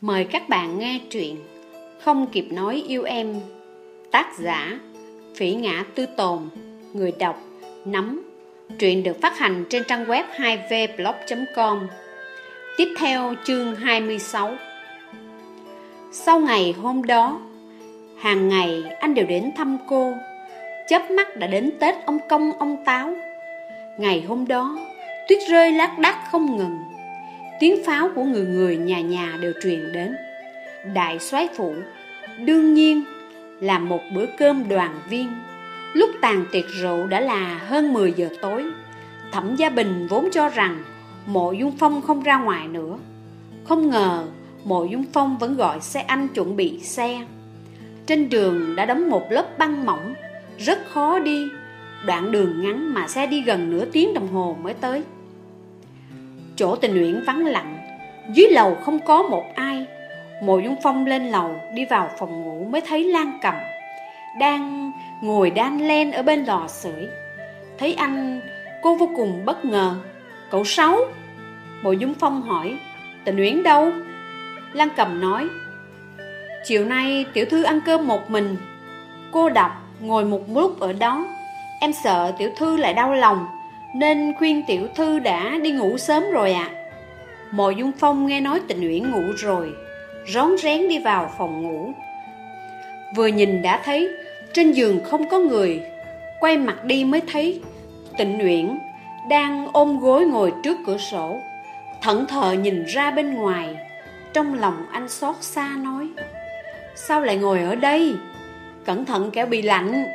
Mời các bạn nghe truyện Không kịp nói yêu em, Tác giả Phỉ ngã tư tồn, Người đọc Nắm Truyện được phát hành trên trang web 2vblog.com Tiếp theo chương 26 Sau ngày hôm đó, Hàng ngày anh đều đến thăm cô. Chớp mắt đã đến Tết ông Công, ông Táo. Ngày hôm đó, Tuyết rơi lác đác không ngừng. Tiếng pháo của người người nhà nhà đều truyền đến. Đại soái phủ, Đương nhiên là một bữa cơm đoàn viên. Lúc tàn tiệc rượu đã là hơn 10 giờ tối, Thẩm Gia Bình vốn cho rằng Mộ Dung Phong không ra ngoài nữa. Không ngờ Mộ Dung Phong vẫn gọi xe anh chuẩn bị xe. Trên đường đã đóng một lớp băng mỏng, Rất khó đi. Đoạn đường ngắn mà xe đi gần nửa tiếng đồng hồ mới tới. Chỗ tình nguyện vắng lặng. Dưới lầu không có một ai. Mộ Dung Phong lên lầu, Đi vào phòng ngủ mới thấy Lan Cầm Đang ngồi đan len ở bên lò sưởi. Thấy anh, Cô vô cùng bất ngờ. Cậu Sáu? Mộ Dung Phong hỏi. Tình Uyển đâu? Lan Cầm nói. Chiều nay tiểu thư ăn cơm một mình. Cô đọc, ngồi một lúc ở đó. Em sợ tiểu thư lại đau lòng nên khuyên tiểu thư đã đi ngủ sớm rồi ạ. À. Mộ Dung Phong nghe nói tình Uyển ngủ rồi, Rón rén đi vào phòng ngủ. Vừa nhìn đã thấy, Trên giường không có người. Quay mặt đi mới thấy Tịnh Uyển đang ôm gối ngồi trước cửa sổ, Thẫn thờ nhìn ra bên ngoài. Trong lòng anh xót xa nói, Sao lại ngồi ở đây? Cẩn thận kẻo bị lạnh.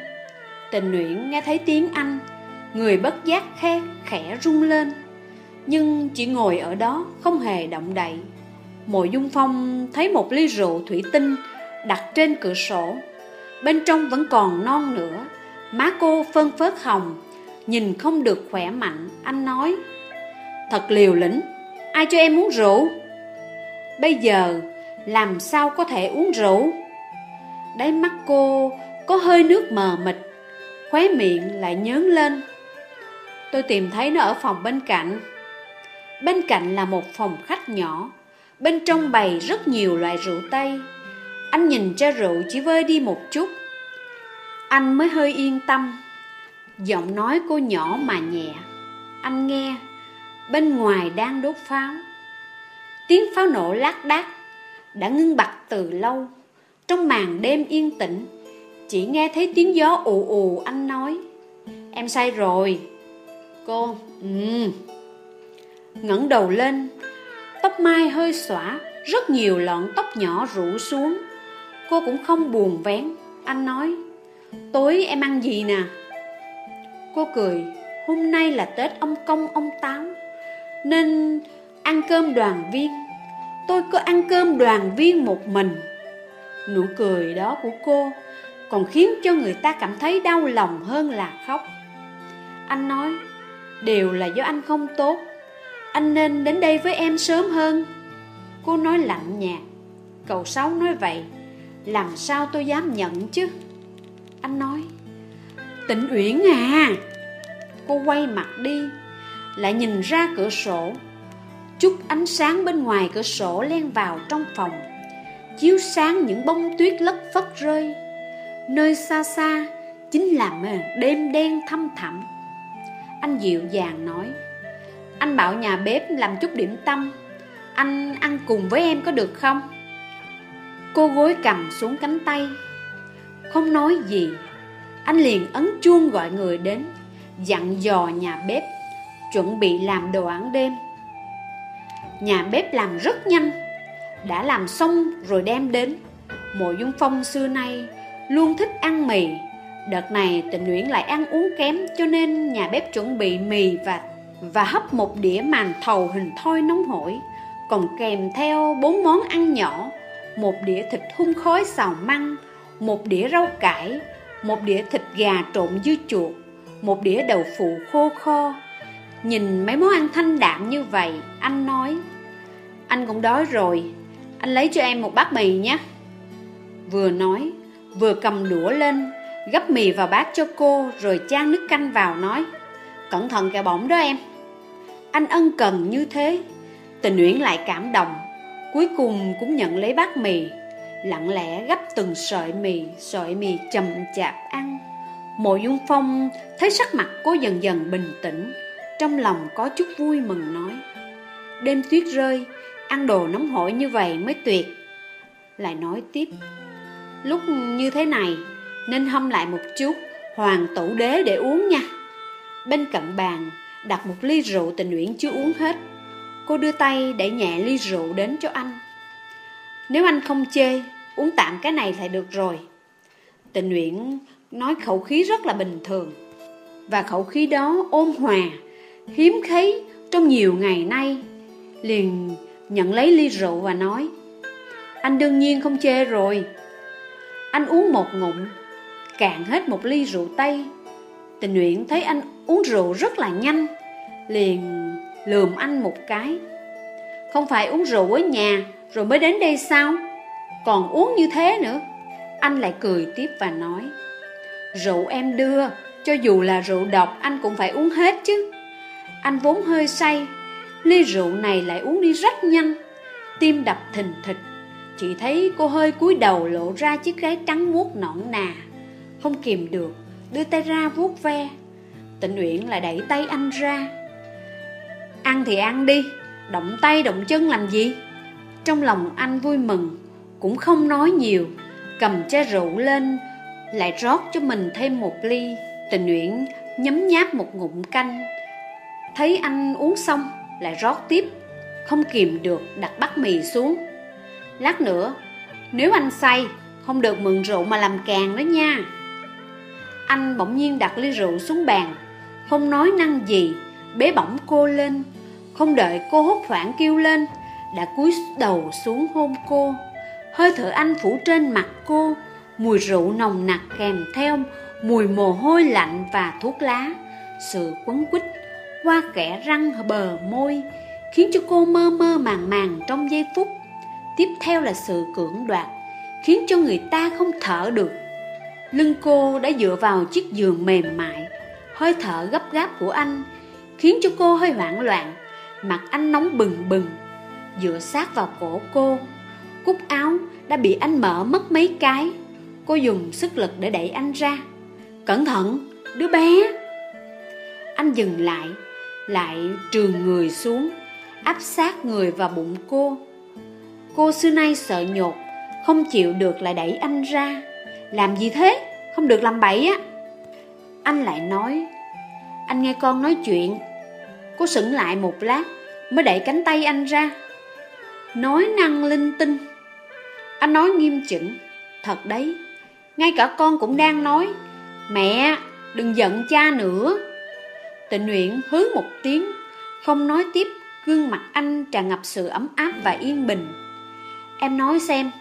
Tình Uyển nghe thấy tiếng anh Người bất giác khe, khẽ rung lên. Nhưng chỉ ngồi ở đó không hề động đậy. Mộ Dung Phong thấy một ly rượu thủy tinh đặt trên cửa sổ. Bên trong vẫn còn non nữa. Má cô phân phớt hồng, Nhìn không được khỏe mạnh. Anh nói, Thật liều lĩnh, Ai cho em uống rượu? Bây giờ làm sao có thể uống rượu? Đáy mắt cô có hơi nước mờ mịt, Khóe miệng lại nhớn lên. Tôi tìm thấy nó ở phòng bên cạnh. Bên cạnh là một phòng khách nhỏ. Bên trong bày rất nhiều loại rượu Tây. Anh nhìn ra rượu chỉ vơi đi một chút. Anh mới hơi yên tâm. Giọng nói cô nhỏ mà nhẹ. Anh nghe. Bên ngoài đang đốt pháo. Tiếng pháo nổ lác đác Đã ngưng bặt từ lâu. Trong màn đêm yên tĩnh, Chỉ nghe thấy tiếng gió ù ù anh nói, Em say rồi. Cô, ừ. Ngẩng đầu lên Tóc mai hơi xõa Rất nhiều lọn tóc nhỏ rủ xuống. Cô cũng không buồn vén Anh nói Tối em ăn gì nè? Cô cười Hôm nay là Tết ông Công ông Táo Nên ăn cơm đoàn viên. Tôi có ăn cơm đoàn viên một mình. Nụ cười đó của cô Còn khiến cho người ta cảm thấy đau lòng hơn là khóc. Anh nói Đều là do anh không tốt. Anh nên đến đây với em sớm hơn. Cô nói lạnh nhạt. Cậu Sáu nói vậy, Làm sao tôi dám nhận chứ? Anh nói Tịnh Uyển à. Cô quay mặt đi, Lại nhìn ra cửa sổ. Chút ánh sáng bên ngoài cửa sổ len vào trong phòng. Chiếu sáng những bông tuyết lất phất rơi. Nơi xa xa Chính là đêm đen thăm thẳm anh dịu dàng nói, Anh bảo nhà bếp làm chút điểm tâm, Anh ăn cùng với em có được không? Cô gối cầm xuống cánh tay. Không nói gì, Anh liền ấn chuông gọi người đến, Dặn dò nhà bếp Chuẩn bị làm đồ ăn đêm. Nhà bếp làm rất nhanh, Đã làm xong rồi đem đến. Mộ Dung Phong xưa nay Luôn thích ăn mì Đợt này tình nguyện lại ăn uống kém cho nên nhà bếp chuẩn bị mì và và hấp một đĩa màn thầu hình thoi nóng hổi, còn kèm theo bốn món ăn nhỏ, một đĩa thịt hun khói xào măng, một đĩa rau cải, một đĩa thịt gà trộn dưa chuột, một đĩa đậu phụ khô kho. Nhìn mấy món ăn thanh đạm như vậy, anh nói, anh cũng đói rồi, anh lấy cho em một bát mì nhé. Vừa nói, vừa cầm đũa lên Gấp mì vào bát cho cô Rồi chan nước canh vào nói, Cẩn thận kẹo bỏng đó em. Anh ân cần như thế. Tình Uyển lại cảm động, Cuối cùng cũng nhận lấy bát mì, Lặng lẽ gấp từng sợi mì Sợi mì chậm chạp ăn. Mộ Dung Phong thấy sắc mặt cô dần dần bình tĩnh, Trong lòng có chút vui mừng nói, Đêm tuyết rơi, Ăn đồ nóng hổi như vậy mới tuyệt. Lại nói tiếp, Lúc như thế này nên hâm lại một chút, Hoàng tủ đế để uống nha. Bên cạnh bàn, Đặt một ly rượu tình nguyện chưa uống hết. Cô đưa tay để nhẹ ly rượu đến cho anh. Nếu anh không chê, Uống tạm cái này lại được rồi. Tình nguyện nói khẩu khí rất là bình thường. Và khẩu khí đó ôn hòa, Hiếm thấy trong nhiều ngày nay. Liền nhận lấy ly rượu và nói, Anh đương nhiên không chê rồi. Anh uống một ngụm Cạn hết một ly rượu tây. Tình nguyện thấy anh uống rượu rất là nhanh, Liền lườm anh một cái. Không phải uống rượu ở nhà Rồi mới đến đây sao? Còn uống như thế nữa. Anh lại cười tiếp và nói, Rượu em đưa, Cho dù là rượu độc anh cũng phải uống hết chứ. Anh vốn hơi say, Ly rượu này lại uống đi rất nhanh. Tim đập thình thịch, Chỉ thấy cô hơi cúi đầu lộ ra chiếc gái trắng muốt nõn nà. Không kìm được, Đưa tay ra vuốt ve. Tịnh Uyển lại đẩy tay anh ra. Ăn thì ăn đi, Động tay động chân làm gì? Trong lòng anh vui mừng, Cũng không nói nhiều, Cầm chai rượu lên, Lại rót cho mình thêm một ly. Tình Uyển nhấm nháp một ngụm canh. Thấy anh uống xong, Lại rót tiếp, Không kìm được đặt bát mì xuống. Lát nữa, Nếu anh say, Không được mượn rượu mà làm càng đó nha. Anh bỗng nhiên đặt ly rượu xuống bàn. Không nói năng gì? Bế bỏng cô lên. Không đợi cô hốt hoảng kêu lên, Đã cúi đầu xuống hôn cô. Hơi thở anh phủ trên mặt cô, Mùi rượu nồng nặc kèm theo Mùi mồ hôi lạnh và thuốc lá. Sự quấn quýt Qua kẻ răng bờ môi, Khiến cho cô mơ mơ màng màng trong giây phút. Tiếp theo là sự cưỡng đoạt, Khiến cho người ta không thở được. Lưng cô đã dựa vào chiếc giường mềm mại Hơi thở gấp gáp của anh Khiến cho cô hơi hoảng loạn Mặt anh nóng bừng bừng. Dựa sát vào cổ cô Cúc áo đã bị anh mở mất mấy cái. Cô dùng sức lực để đẩy anh ra. Cẩn thận, đứa bé. Anh dừng lại Lại trường người xuống Áp sát người vào bụng cô. Cô xưa nay sợ nhột Không chịu được lại đẩy anh ra. Làm gì thế? Không được làm bậy á. Anh lại nói, Anh nghe con nói chuyện. Cô sững lại một lát, Mới đẩy cánh tay anh ra. Nói năng linh tinh. Anh nói nghiêm chỉnh, Thật đấy, Ngay cả con cũng đang nói, Mẹ, đừng giận cha nữa. Tịnh nguyện hứ một tiếng, Không nói tiếp, Gương mặt anh tràn ngập sự ấm áp và yên bình. Em nói xem,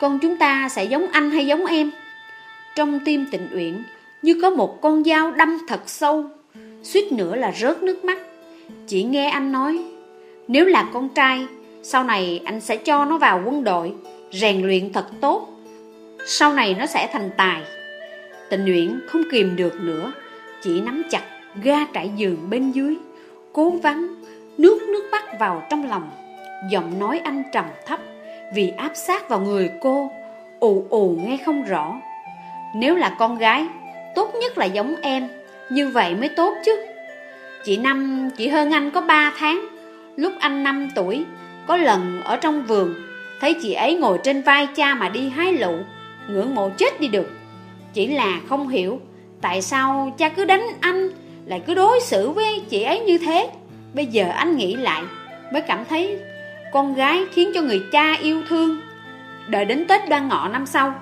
Con chúng ta sẽ giống anh hay giống em? Trong tim tịnh uyển, Như có một con dao đâm thật sâu, Suýt nữa là rớt nước mắt. Chỉ nghe anh nói, Nếu là con trai, Sau này anh sẽ cho nó vào quân đội, Rèn luyện thật tốt, Sau này nó sẽ thành tài. Tình nguyện không kìm được nữa, Chỉ nắm chặt ga trải giường bên dưới, Cố vắng Nước nước mắt vào trong lòng. Giọng nói anh trầm thấp, Vì áp sát vào người cô, ù ù nghe không rõ. Nếu là con gái, Tốt nhất là giống em. Như vậy mới tốt chứ. Chị Năm chỉ hơn anh có 3 tháng. Lúc anh 5 tuổi, Có lần ở trong vườn, Thấy chị ấy ngồi trên vai cha mà đi hái lụ Ngưỡng mộ chết đi được. Chỉ là không hiểu Tại sao cha cứ đánh anh, Lại cứ đối xử với chị ấy như thế. Bây giờ anh nghĩ lại, Mới cảm thấy Con gái khiến cho người cha yêu thương. Đợi đến Tết đoan ngọ năm sau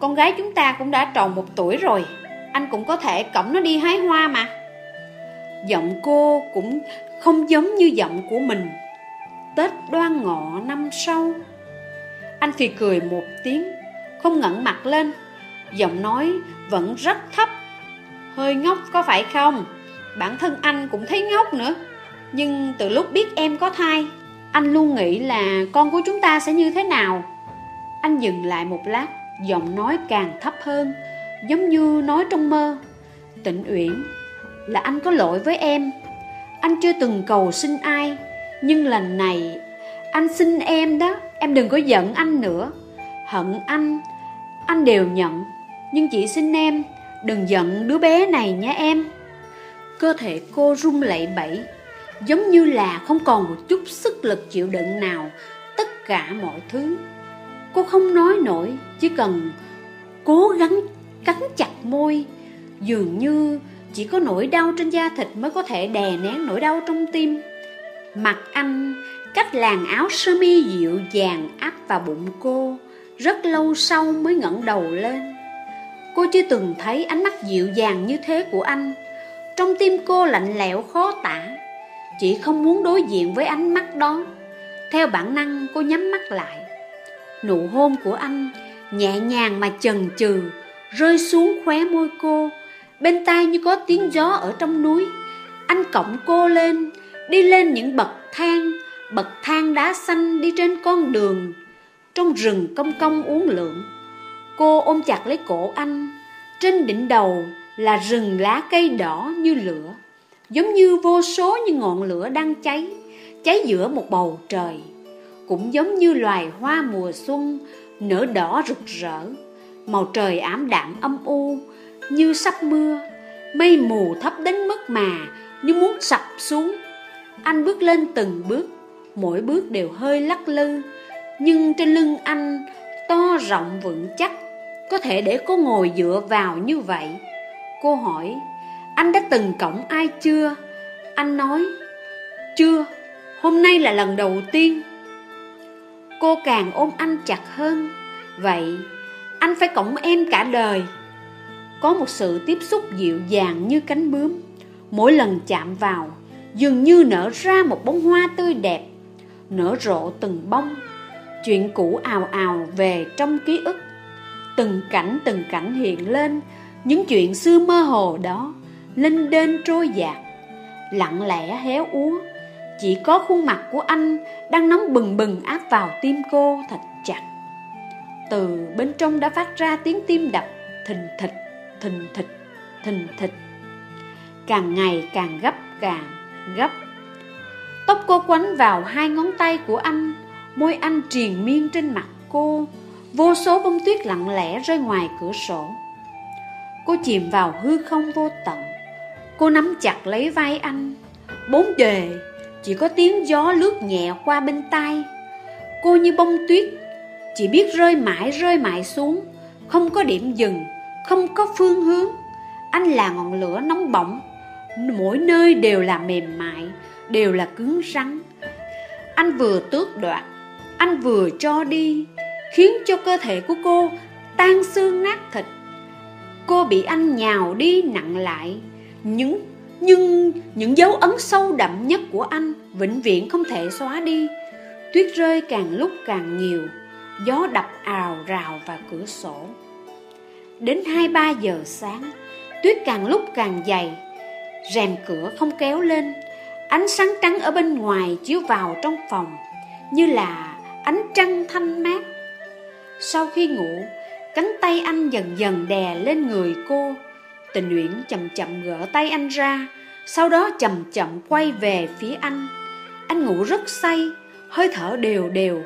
con gái chúng ta cũng đã tròn một tuổi rồi. Anh cũng có thể cõng nó đi hái hoa mà. Giọng cô cũng không giống như giọng của mình. Tết đoan ngọ năm sau, Anh thì cười một tiếng, Không ngẩng mặt lên. Giọng nói vẫn rất thấp. Hơi ngốc có phải không? Bản thân anh cũng thấy ngốc nữa. Nhưng từ lúc biết em có thai, Anh luôn nghĩ là con của chúng ta sẽ như thế nào. Anh dừng lại một lát. Giọng nói càng thấp hơn, Giống như nói trong mơ. Tịnh Uyển, Là anh có lỗi với em. Anh chưa từng cầu xin ai, Nhưng lần này Anh xin em đó, Em đừng có giận anh nữa. Hận anh Anh đều nhận, Nhưng chỉ xin em, Đừng giận đứa bé này nhé em. Cơ thể cô run lẩy bẩy, Giống như là không còn một chút sức lực chịu đựng nào, Tất cả mọi thứ. Cô không nói nổi, Chỉ cần cố gắng cắn chặt môi. Dường như chỉ có nỗi đau trên da thịt mới có thể đè nén nỗi đau trong tim. Mặt anh cách làn áo sơ mi dịu dàng áp vào bụng cô, Rất lâu sau mới ngẩng đầu lên. Cô chưa từng thấy ánh mắt dịu dàng như thế của anh. Trong tim cô lạnh lẽo khó tả, Chỉ không muốn đối diện với ánh mắt đó. Theo bản năng, cô nhắm mắt lại. Nụ hôn của anh nhẹ nhàng mà chần chừ, Rơi xuống khóe môi cô. Bên tai như có tiếng gió ở trong núi. Anh cõng cô lên, Đi lên những bậc thang. Bậc thang đá xanh đi trên con đường. Trong rừng công công uốn lượn. Cô ôm chặt lấy cổ anh. Trên đỉnh đầu là rừng lá cây đỏ như lửa. Giống như vô số những ngọn lửa đang cháy Cháy giữa một bầu trời. Cũng giống như loài hoa mùa xuân, Nở đỏ rực rỡ. Màu trời ảm đạm âm u, Như sắp mưa. Mây mù thấp đến mức mà Như muốn sập xuống. Anh bước lên từng bước, Mỗi bước đều hơi lắc lư. Nhưng trên lưng anh To rộng vững chắc, Có thể để cô ngồi dựa vào như vậy. Cô hỏi, Anh đã từng cổng ai chưa? Anh nói, Chưa. Hôm nay là lần đầu tiên. Cô càng ôm anh chặt hơn. Vậy, anh phải cõng em cả đời. Có một sự tiếp xúc dịu dàng như cánh bướm. Mỗi lần chạm vào, Dường như nở ra một bông hoa tươi đẹp, Nở rộ từng bông. Chuyện cũ ào ào về trong ký ức. Từng cảnh từng cảnh hiện lên Những chuyện xưa mơ hồ đó Linh đên trôi dạt, Lặng lẽ héo úa. Chỉ có khuôn mặt của anh Đang nóng bừng bừng áp vào tim cô thật chặt từ bên trong đã phát ra tiếng tim đập thình thịch, thình thịch, thình thịch. Càng ngày càng gấp, càng gấp. Tóc cô quấn vào hai ngón tay của anh, môi anh triền miên trên mặt cô. Vô số bông tuyết lặng lẽ rơi ngoài cửa sổ. Cô chìm vào hư không vô tận. Cô nắm chặt lấy vai anh. Bốn đề, chỉ có tiếng gió lướt nhẹ qua bên tai. Cô như bông tuyết, chỉ biết rơi mãi rơi mãi xuống. Không có điểm dừng, Không có phương hướng. Anh là ngọn lửa nóng bỏng. Mỗi nơi đều là mềm mại, Đều là cứng rắn. Anh vừa tước đoạt, Anh vừa cho đi, Khiến cho cơ thể của cô tan xương nát thịt. Cô bị anh nhào đi nặng lại. Những nhưng những dấu ấn sâu đậm nhất của anh Vĩnh viễn không thể xóa đi. Tuyết rơi càng lúc càng nhiều, Gió đập ào rào vào cửa sổ. Đến 2-3 giờ sáng, Tuyết càng lúc càng dày, Rèm cửa không kéo lên. Ánh sáng trắng ở bên ngoài chiếu vào trong phòng, Như là ánh trăng thanh mát. Sau khi ngủ, Cánh tay anh dần dần đè lên người cô. Tình Uyển chậm chậm gỡ tay anh ra, Sau đó chậm chậm quay về phía anh. Anh ngủ rất say, Hơi thở đều đều,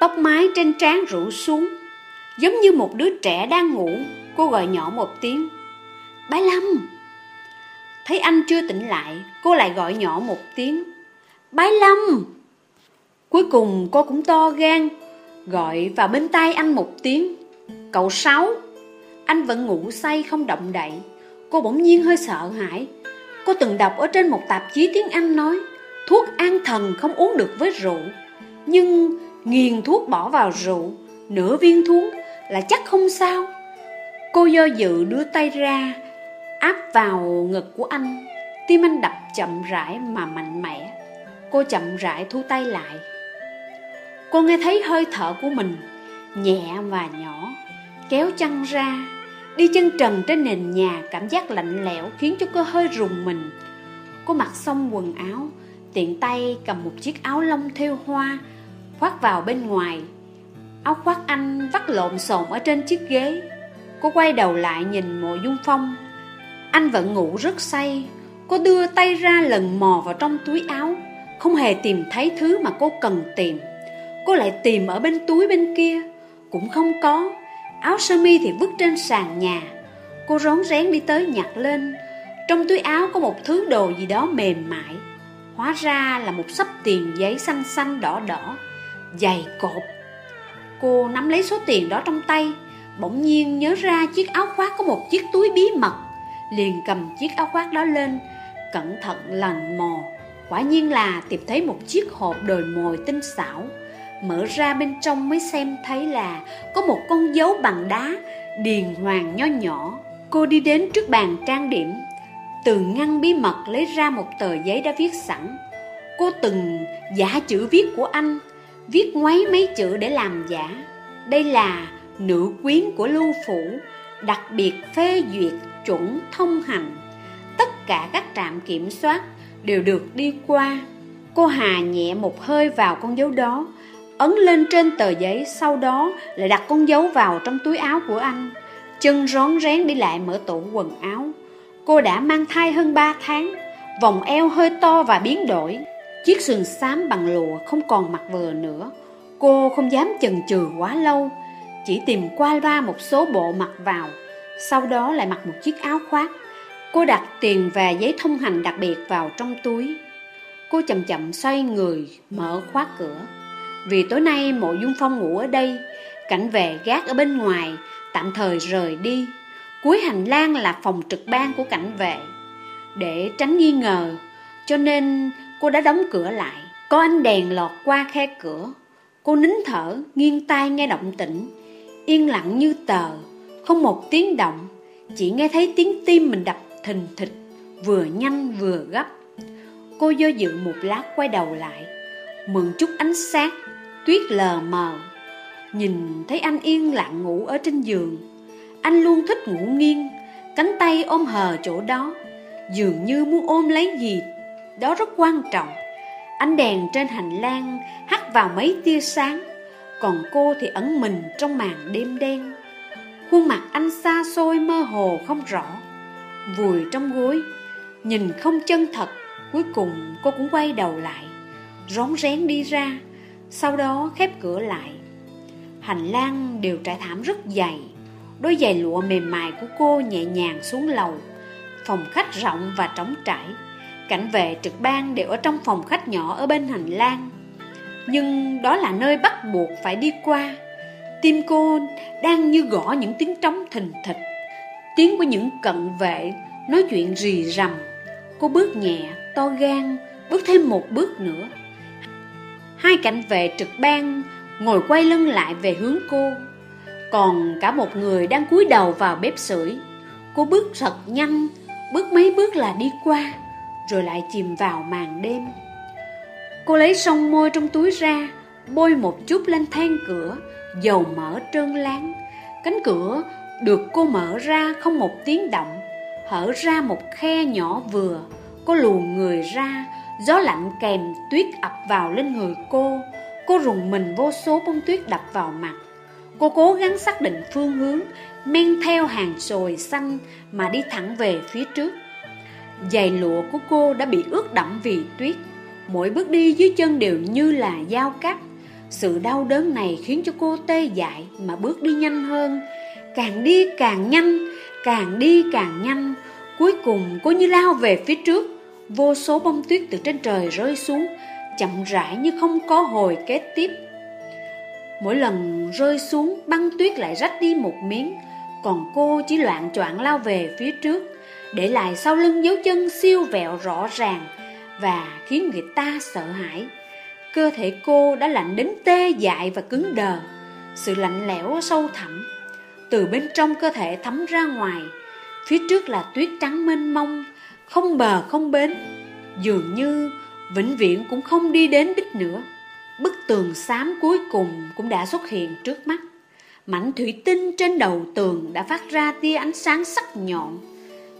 Tóc mái trên trán rủ xuống. Giống như một đứa trẻ đang ngủ, Cô gọi nhỏ một tiếng Bái Lâm. Thấy anh chưa tỉnh lại, Cô lại gọi nhỏ một tiếng Bái Lâm. Cuối cùng cô cũng to gan, Gọi vào bên tai anh một tiếng, Cậu Sáu. Anh vẫn ngủ say không động đậy. Cô bỗng nhiên hơi sợ hãi. Cô từng đọc ở trên một tạp chí tiếng Anh nói, Thuốc an thần không uống được với rượu. Nhưng Nghiền thuốc bỏ vào rượu, Nửa viên thuốc là chắc không sao. Cô do dự đưa tay ra, Áp vào ngực của anh. Tim anh đập chậm rãi mà mạnh mẽ. Cô chậm rãi thu tay lại. Cô nghe thấy hơi thở của mình, Nhẹ và nhỏ, Kéo chăn ra. Đi chân trần trên nền nhà, Cảm giác lạnh lẽo khiến cho cô hơi rùng mình. Cô mặc xong quần áo, Tiện tay cầm một chiếc áo lông thêu hoa, khoác vào bên ngoài. Áo khoác anh vắt lộn xộn ở trên chiếc ghế. Cô quay đầu lại nhìn mộ dung phong. Anh vẫn ngủ rất say. Cô đưa tay ra lần mò vào trong túi áo. Không hề tìm thấy thứ mà cô cần tìm. Cô lại tìm ở bên túi bên kia. Cũng không có. Áo sơ mi thì vứt trên sàn nhà. Cô rón rén đi tới nhặt lên. Trong túi áo có một thứ đồ gì đó mềm mại. Hóa ra là một sấp tiền giấy xanh xanh đỏ đỏ. Dày cột Cô nắm lấy số tiền đó trong tay. Bỗng nhiên nhớ ra chiếc áo khoác có một chiếc túi bí mật. Liền cầm chiếc áo khoác đó lên. Cẩn thận lần mò. Quả nhiên là tìm thấy một chiếc hộp đồi mồi tinh xảo. Mở ra bên trong mới xem thấy là Có một con dấu bằng đá, Điền hoàng nho nhỏ. Cô đi đến trước bàn trang điểm. Từ ngăn bí mật lấy ra một tờ giấy đã viết sẵn. Cô từng giả chữ viết của anh, Viết ngoáy mấy chữ để làm giả. Đây là nữ quyến của lưu phủ, Đặc biệt phê duyệt chuẩn thông hành. Tất cả các trạm kiểm soát đều được đi qua. Cô Hà nhẹ một hơi vào con dấu đó Ấn lên trên tờ giấy, Sau đó lại đặt con dấu vào trong túi áo của anh. Chân rón rén đi lại mở tủ quần áo. Cô đã mang thai hơn 3 tháng, Vòng eo hơi to và biến đổi. Chiếc sườn xám bằng lụa không còn mặc vừa nữa. Cô không dám chần chừ quá lâu, Chỉ tìm qua loa một số bộ mặc vào. Sau đó lại mặc một chiếc áo khoác. Cô đặt tiền và giấy thông hành đặc biệt vào trong túi. Cô chậm chậm xoay người, mở khóa cửa. Vì tối nay mộ dung phong ngủ ở đây Cảnh vệ gác ở bên ngoài Tạm thời rời đi. Cuối hành lang là phòng trực ban của cảnh vệ. Để tránh nghi ngờ Cho nên cô đã đóng cửa lại. Có ánh đèn lọt qua khe cửa. Cô nín thở, nghiêng tai nghe động tĩnh. Yên lặng như tờ Không một tiếng động. Chỉ nghe thấy tiếng tim mình đập thình thịch Vừa nhanh vừa gấp. Cô do dự một lát quay đầu lại Mượn chút ánh sáng Tuyết lờ mờ. Nhìn thấy anh yên lặng ngủ ở trên giường. Anh luôn thích ngủ nghiêng, Cánh tay ôm hờ chỗ đó. Dường như muốn ôm lấy gì, Đó rất quan trọng. Ánh đèn trên hành lang hắt vào mấy tia sáng, Còn cô thì ẩn mình trong màn đêm đen. Khuôn mặt anh xa xôi mơ hồ không rõ. Vùi trong gối, Nhìn không chân thật, Cuối cùng cô cũng quay đầu lại, Rón rén đi ra. Sau đó khép cửa lại. Hành lang đều trải thảm rất dày. Đôi giày lụa mềm mại của cô nhẹ nhàng xuống lầu. Phòng khách rộng và trống trải. Cảnh vệ trực ban đều ở trong phòng khách nhỏ ở bên hành lang. Nhưng đó là nơi bắt buộc phải đi qua. Tim cô đang như gõ những tiếng trống thình thịch. Tiếng của những cận vệ nói chuyện rì rầm. Cô bước nhẹ, to gan, bước thêm một bước nữa. Hai cảnh vệ trực ban ngồi quay lưng lại về hướng cô. Còn cả một người đang cúi đầu vào bếp sưởi. Cô bước thật nhanh, bước mấy bước là đi qua Rồi lại chìm vào màn đêm. Cô lấy son môi trong túi ra Bôi một chút lên than cửa Dầu mỡ trơn láng. Cánh cửa được cô mở ra không một tiếng động Hở ra một khe nhỏ vừa. Cô luồn người ra Gió lạnh kèm tuyết ập vào lên người cô. Cô rùng mình vô số bông tuyết đập vào mặt. Cô cố gắng xác định phương hướng, Men theo hàng sồi xanh Mà đi thẳng về phía trước. Giày lụa của cô đã bị ướt đẫm vì tuyết. Mỗi bước đi dưới chân đều như là dao cắt. Sự đau đớn này khiến cho cô tê dại Mà bước đi nhanh hơn. Càng đi càng nhanh, Càng đi càng nhanh. Cuối cùng cô như lao về phía trước. Vô số bông tuyết từ trên trời rơi xuống chậm rãi như không có hồi kết tiếp. Mỗi lần rơi xuống, băng tuyết lại rách đi một miếng, còn cô chỉ loạn choạng lao về phía trước, để lại sau lưng dấu chân siêu vẹo rõ ràng và khiến người ta sợ hãi. Cơ thể cô đã lạnh đến tê dại và cứng đờ, sự lạnh lẽo sâu thẳm. Từ bên trong cơ thể thấm ra ngoài, phía trước là tuyết trắng mênh mông, không bờ không bến, dường như vĩnh viễn cũng không đi đến đích nữa. Bức tường xám cuối cùng cũng đã xuất hiện trước mắt. Mảnh thủy tinh trên đầu tường đã phát ra tia ánh sáng sắc nhọn.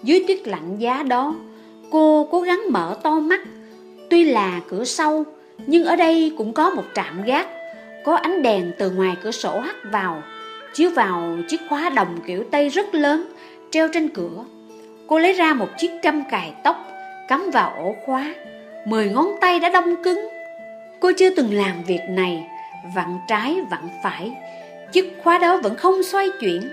Dưới tuyết lạnh giá đó, cô cố gắng mở to mắt. Tuy là cửa sau, nhưng ở đây cũng có một trạm gác. Có ánh đèn từ ngoài cửa sổ hắt vào, chiếu vào chiếc khóa đồng kiểu Tây rất lớn, treo trên cửa. Cô lấy ra một chiếc trăm cài tóc, cắm vào ổ khóa. Mười ngón tay đã đông cứng. Cô chưa từng làm việc này Vặn trái vặn phải. Chiếc khóa đó vẫn không xoay chuyển.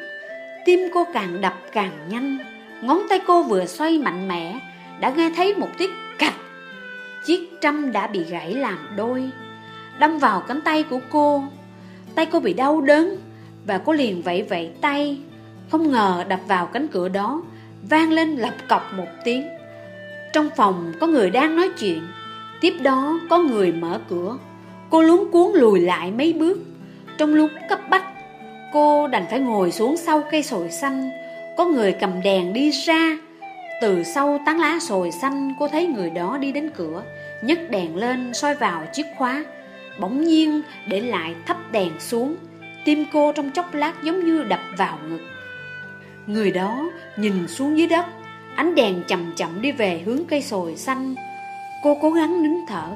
Tim cô càng đập càng nhanh. Ngón tay cô vừa xoay mạnh mẽ Đã nghe thấy một tiếng cạch. Chiếc trăm đã bị gãy làm đôi. Đâm vào cánh tay của cô. Tay cô bị đau đớn Và cô liền vẫy vẫy tay. Không ngờ đập vào cánh cửa đó Vang lên lập cọc một tiếng. Trong phòng có người đang nói chuyện, Tiếp đó có người mở cửa. Cô luống cuốn lùi lại mấy bước. Trong lúc cấp bách, Cô đành phải ngồi xuống sau cây sồi xanh. Có người cầm đèn đi ra. Từ sau tán lá sồi xanh, Cô thấy người đó đi đến cửa, nhấc đèn lên soi vào chiếc khóa. Bỗng nhiên để lại thắp đèn xuống. Tim cô trong chốc lát giống như đập vào ngực. Người đó nhìn xuống dưới đất Ánh đèn chậm chậm đi về hướng cây sồi xanh. Cô cố gắng nín thở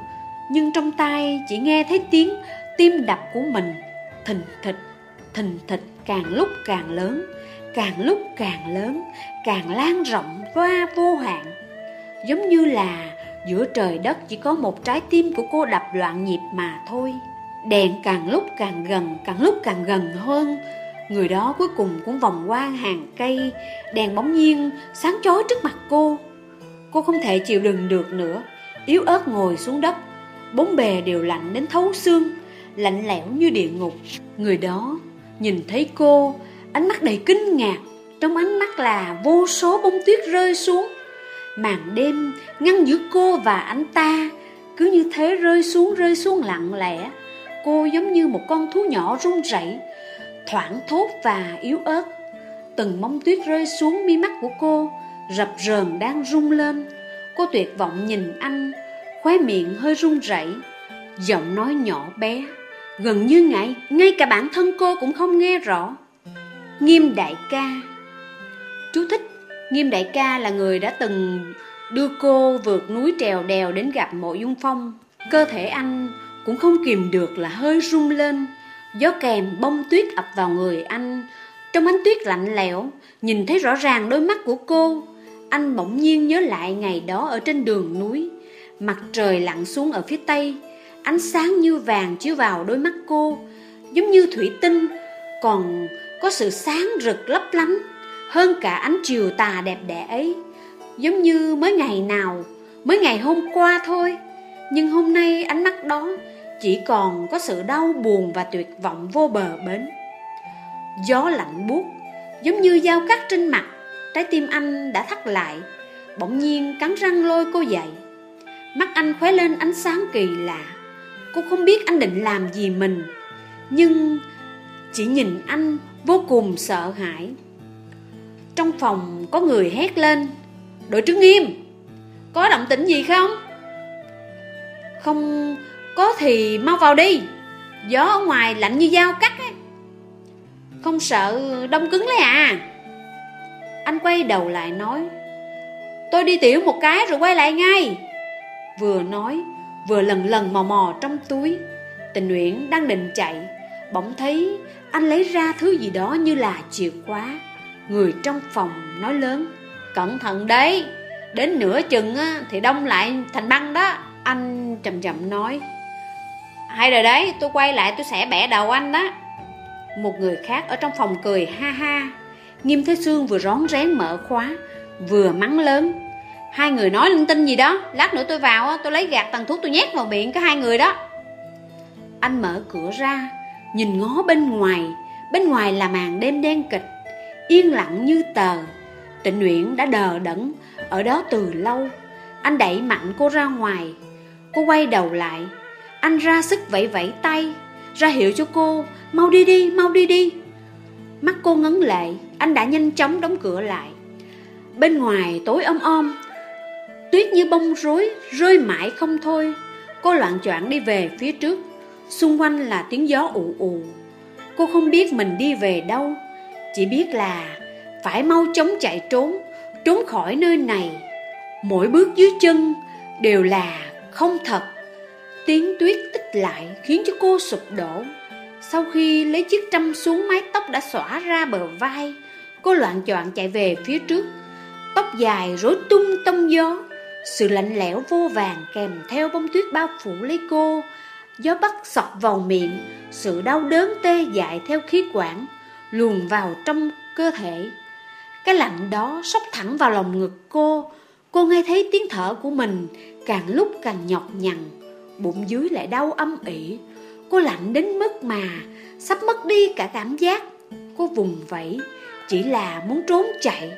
Nhưng trong tai chỉ nghe thấy tiếng tim đập của mình. Thình thịch, thình thịch càng lúc càng lớn Càng lúc càng lớn, càng lan rộng qua vô hạn. Giống như là giữa trời đất chỉ có một trái tim của cô đập loạn nhịp mà thôi. Đèn càng lúc càng gần, càng lúc càng gần hơn Người đó cuối cùng cũng vòng qua hàng cây Đèn bóng nhiên sáng chói trước mặt cô. Cô không thể chịu đựng được nữa, Yếu ớt ngồi xuống đất. Bốn bề đều lạnh đến thấu xương, Lạnh lẽo như địa ngục. Người đó nhìn thấy cô, Ánh mắt đầy kinh ngạc. Trong ánh mắt là vô số bông tuyết rơi xuống. Màn đêm ngăn giữa cô và anh ta Cứ như thế rơi xuống rơi xuống lặng lẽ. Cô giống như một con thú nhỏ run rẩy Thoảng thốt và yếu ớt. Từng móng tuyết rơi xuống mi mắt của cô, Rập rờn đang rung lên. Cô tuyệt vọng nhìn anh, Khóe miệng hơi run rẩy. Giọng nói nhỏ bé, Gần như ngại, Ngay cả bản thân cô cũng không nghe rõ. Nghiêm đại ca. Chú thích, Nghiêm đại ca là người đã từng đưa cô vượt núi trèo đèo đến gặp mộ dung phong. Cơ thể anh cũng không kìm được là hơi rung lên. Gió kèm bông tuyết ập vào người anh. Trong ánh tuyết lạnh lẽo, Nhìn thấy rõ ràng đôi mắt của cô, Anh bỗng nhiên nhớ lại ngày đó ở trên đường núi. Mặt trời lặn xuống ở phía tây, Ánh sáng như vàng chiếu vào đôi mắt cô, Giống như thủy tinh, Còn có sự sáng rực lấp lánh Hơn cả ánh chiều tà đẹp đẽ ấy. Giống như mới ngày nào, Mới ngày hôm qua thôi, Nhưng hôm nay ánh mắt đó chỉ còn có sự đau buồn và tuyệt vọng vô bờ bến. Gió lạnh buốt, Giống như dao cắt trên mặt, Trái tim anh đã thắt lại, Bỗng nhiên cắn răng lôi cô dậy. Mắt anh khóe lên ánh sáng kỳ lạ. Cô không biết anh định làm gì mình, Nhưng chỉ nhìn anh vô cùng sợ hãi. Trong phòng có người hét lên, Đội trưởng nghiêm, Có động tĩnh gì không? Không có thì mau vào đi. Gió ở ngoài lạnh như dao cắt ấy. Không sợ đông cứng lấy à? Anh quay đầu lại nói Tôi đi tiểu một cái rồi quay lại ngay. Vừa nói Vừa lần lần mò mò trong túi. Tình Nguyễn đang định chạy Bỗng thấy anh lấy ra thứ gì đó như là chìa khóa. Người trong phòng nói lớn Cẩn thận đấy Đến nửa chừng á, thì đông lại thành băng đó. Anh chậm chậm nói hay rồi đấy, tôi quay lại tôi sẽ bẻ đầu anh đó. Một người khác ở trong phòng cười ha ha. Nghiêm Thế Sương vừa rón rén mở khóa, Vừa mắng lớn. Hai người nói linh tinh gì đó, Lát nữa tôi vào tôi lấy gạt tầng thuốc tôi nhét vào miệng có hai người đó. Anh mở cửa ra, Nhìn ngó bên ngoài. Bên ngoài là màn đêm đen kịch, Yên lặng như tờ. Tịnh Nguyễn đã đờ đẫn, Ở đó từ lâu. Anh đẩy mạnh cô ra ngoài. Cô quay đầu lại anh ra sức vẫy vẫy tay. Ra hiệu cho cô Mau đi đi, mau đi đi. Mắt cô ngấn lệ Anh đã nhanh chóng đóng cửa lại. Bên ngoài tối om om Tuyết như bông rối Rơi mãi không thôi. Cô loạn choạng đi về phía trước. Xung quanh là tiếng gió ù ù. Cô không biết mình đi về đâu Chỉ biết là phải mau chóng chạy trốn Trốn khỏi nơi này. Mỗi bước dưới chân đều là không thật. Tiếng tuyết tích lại khiến cho cô sụp đổ. Sau khi lấy chiếc trăm xuống mái tóc đã xõa ra bờ vai, Cô loạn choạng chạy về phía trước. Tóc dài rối tung tông gió, Sự lạnh lẽo vô vàng kèm theo bông tuyết bao phủ lấy cô. Gió bắt sọc vào miệng, Sự đau đớn tê dại theo khí quản, Luồn vào trong cơ thể. Cái lạnh đó sốc thẳng vào lòng ngực cô. Cô nghe thấy tiếng thở của mình, Càng lúc càng nhọc nhằn. Bụng dưới lại đau âm ỉ. Cô lạnh đến mức mà Sắp mất đi cả cảm giác. Cô vùng vẫy, Chỉ là muốn trốn chạy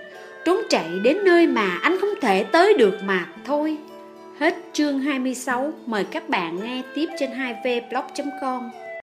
Trốn chạy đến nơi mà anh không thể tới được mà thôi. Hết chương 26 Mời các bạn nghe tiếp trên 2vblog.com